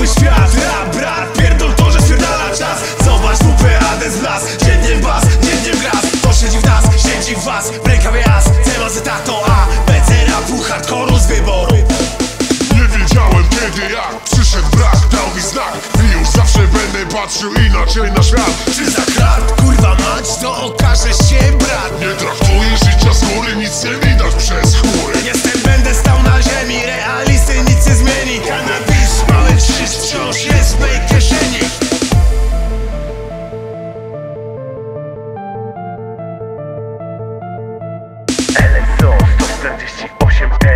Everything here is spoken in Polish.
cały świat. Rap, brat, pierdol to, że spierdala czas. Zobacz WPAD z blas Dziennie bas, dziennie gras To siedzi w nas, siedzi w was. W rękawie jas, CMZ to A. BC rapu, hardkoru z wyboru. Nie wiedziałem kiedy jak Przyszedł brak, dał mi znak. I już zawsze będę patrzył inaczej na świat. Czy za krat, kurwa 48